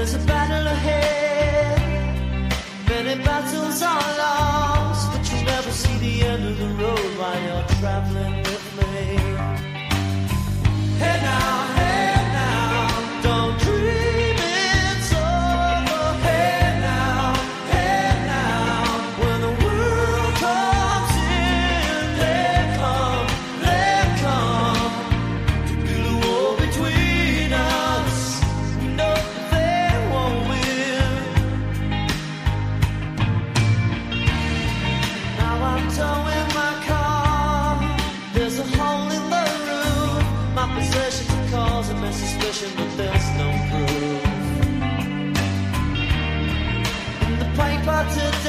There's a battle ahead. Many battles are lost, but you never see the end of the road while you're traveling. my possession causing me suspicion, but there's no proof. And the paper to